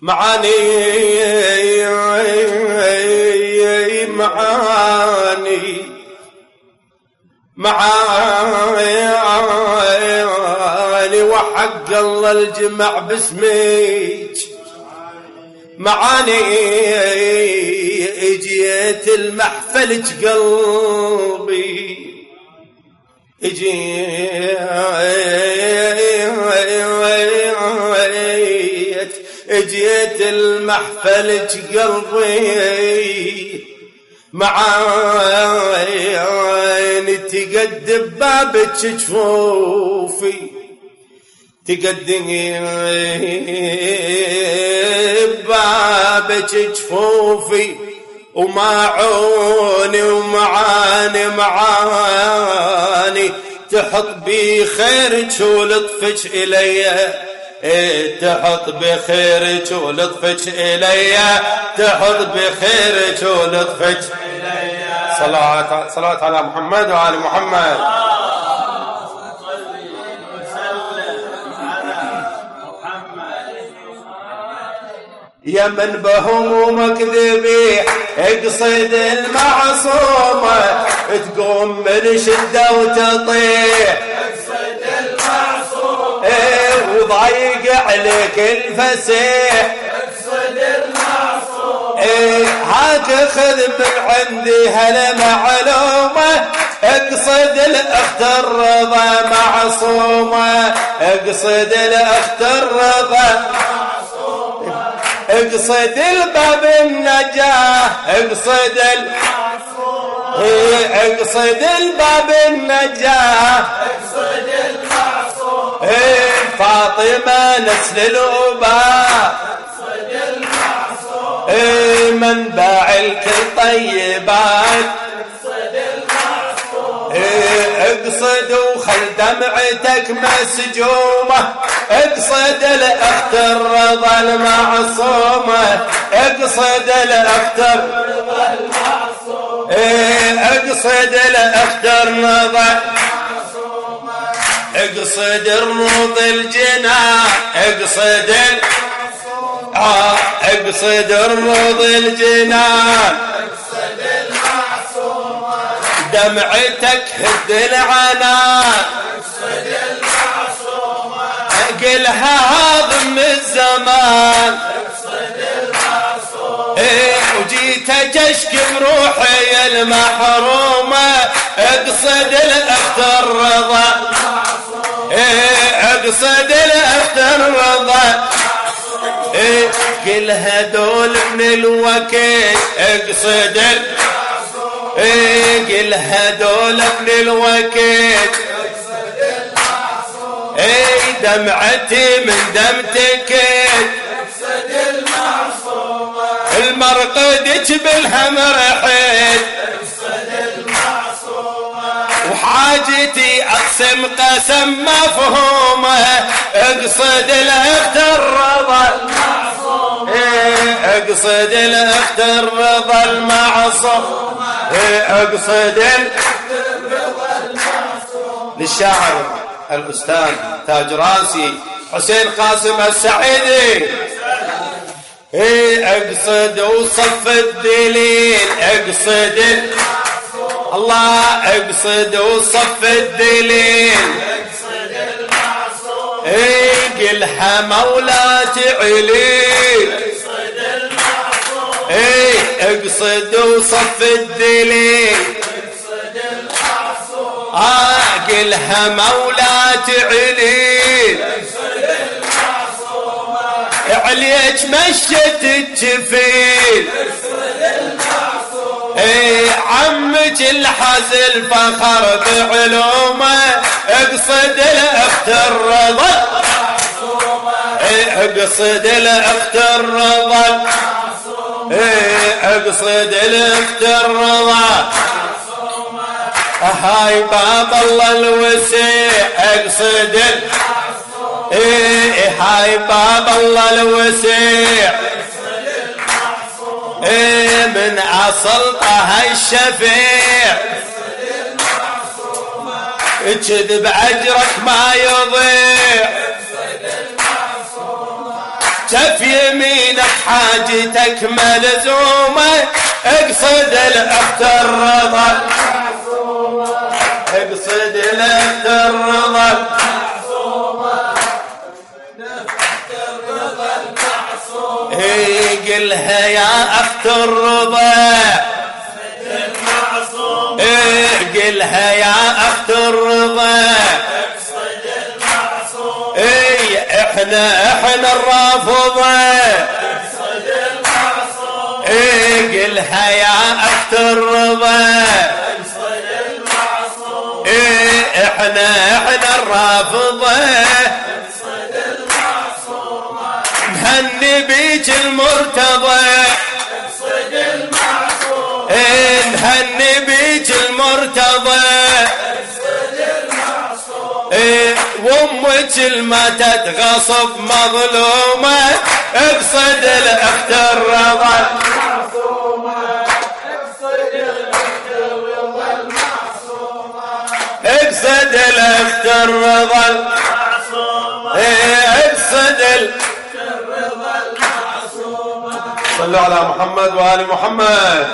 معاني معاني معاني. وحق الله الجمع باسمك. معاني اجيت المحفل قلبي اجيت المحفل قلبي معاني تقد بابك جفوفي تقدم بابك جفوفي ومعوني ومعاني معاني تحط بي خيرك ولطفك إلي. تحط بخيرك ولطفك إلي؟ تحط بخيرك ولطفك إلي صلاة صلاة على محمد وعلى محمد. يا من بهمومك ذبيح اقصد المعصومة تقوم من شدة وتطيح. عليك الفسيح. اقصد المعصومة إيه هاك خذ من عندي هالمعلومة اقصد الأخت الرضا معصومة. اقصد الأخت الرضا اقصد الباب النجاة. اقصد ال... اقصد الباب النجاة. اقصد المعصوم فاطمة نسل الأباء المعصوم منبع الكل طيبات. اقصد وخل دمعتك مسجومة. اقصد الاخت الرضا المعصومة. اقصد الاخت الرضا المعصومة اقصد الاخت الرضا اقصد الروض الجنان اقصد آه اقصد الروض الجنان دمعتك هد العنان قلها هاضم الزمان. إيه وجيت اشكي بروحي المحرومة إيه قلها دول من الوكيل اقصد إيه قل هدول من الوقت إيه دمعتي من دمتك. المرقدك بالهم رحيت وحاجتي اقسم قسم مفهومه. اقصد الاخت أقصد الاخت الرضا المعصوم. أقصد للشاعر الأستاذ تاج راسي حسين قاسم السعيدي. إيه أقصد وصف الدليل أقصد الله أقصد وصف الدليل. إيه قلها مولاتي عليل إيه اقصد وصف الدليل. آه قلها مولات عليل عليك مشت الجفيل. إيه عمك الحزل فخر بعلومه. اقصد الأخت الرضا. إيه اقصد الأخت الرضا. أقصد الاخت الرضا. هاي باب الله الوسيع أقصد. إيه هاي باب الله الوسيع. إيه من أصل طه الشفيع. كذب اجرك ما يضيع. كف يمينك حاجتك ملزومة. اقصد الأخت الرضا. اقصد الأخت الرضا. قلها يا أخت الرضا. قلها يا أخت الرضا. إحنا إحنا الرافضة. إيه قلها يا اخت الرضا إيه إحنا إحنا الرافضة. نهني بيك المرتضى. وامك الماتت غصب مظلومة اقصد الاخت الرضا. اقصد الاخت الرضا. اقصد الاخت صلوا على محمد وآل محمد.